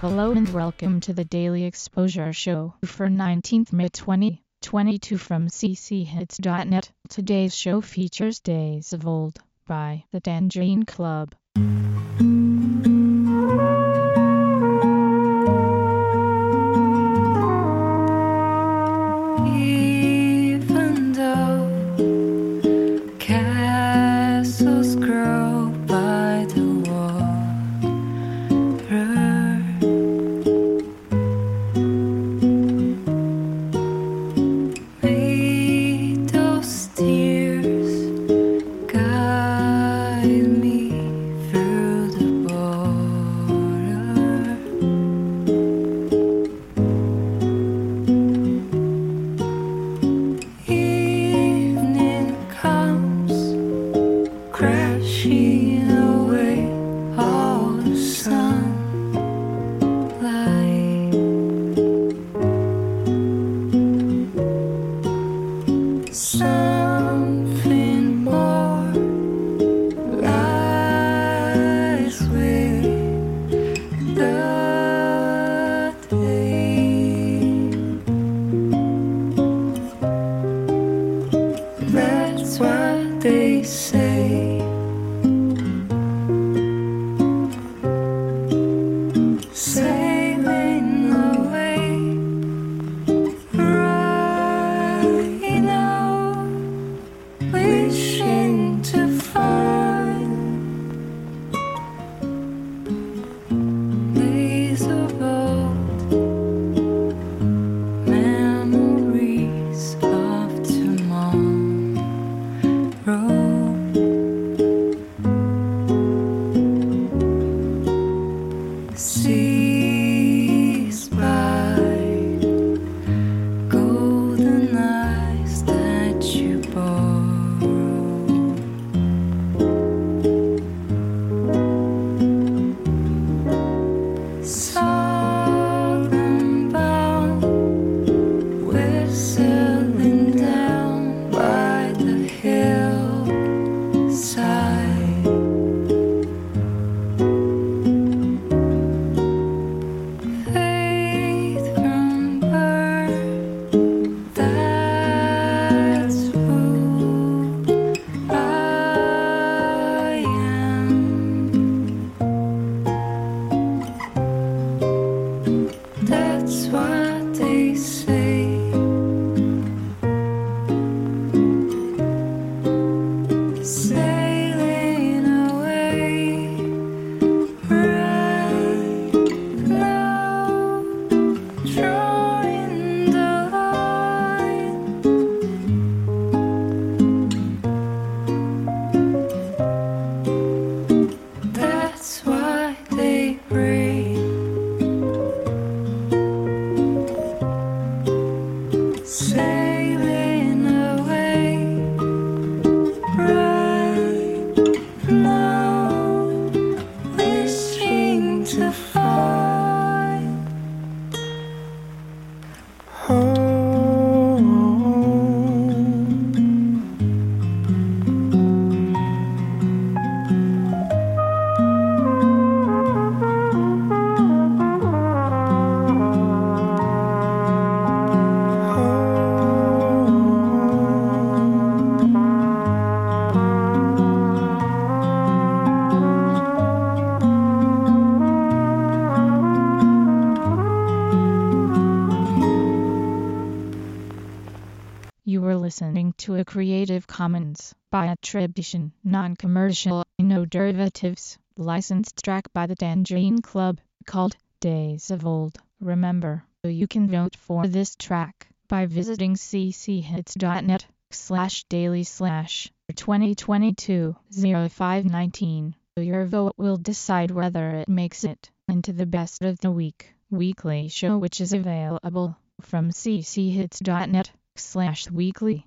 Hello and welcome to the Daily Exposure Show for 19th May 2022 from cchits.net. Today's show features Days of Old by the Tangerine Club. Crashing away all the sunlight. Something right That's Sailing to a Creative Commons by attribution, non-commercial, no derivatives, licensed track by the Tangerine Club, called Days of Old. Remember, you can vote for this track by visiting cchits.net slash daily slash 2022 0519. Your vote will decide whether it makes it into the best of the week weekly show which is available from cchits.net slash weekly.